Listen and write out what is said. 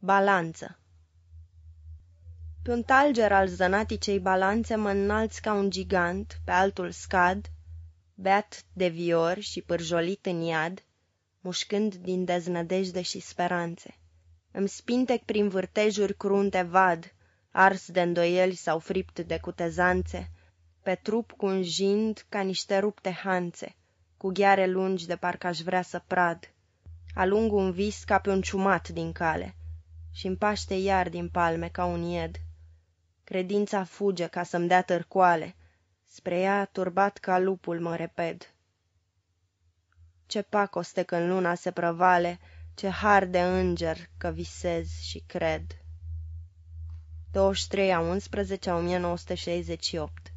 Balanță Pe un talger al zănaticei balanțe mă înalți ca un gigant, pe altul scad, beat de viori și pârjolit în iad, mușcând din deznădejde și speranțe. Îmi spintec prin vârtejuri crunte vad, ars de îndoieli sau fript de cutezanțe, pe trup cunjind ca niște rupte hanțe, cu gheare lungi de parcă aș vrea să prad. Alung un vis ca pe un ciumat din cale și împaște iar din palme ca un ied. Credința fuge ca să-mi dea târcoale, spre ea turbat ca lupul mă reped. Ce pacoste când luna se prăvale, ce har de înger că visez și cred. 23 a 11 a 1968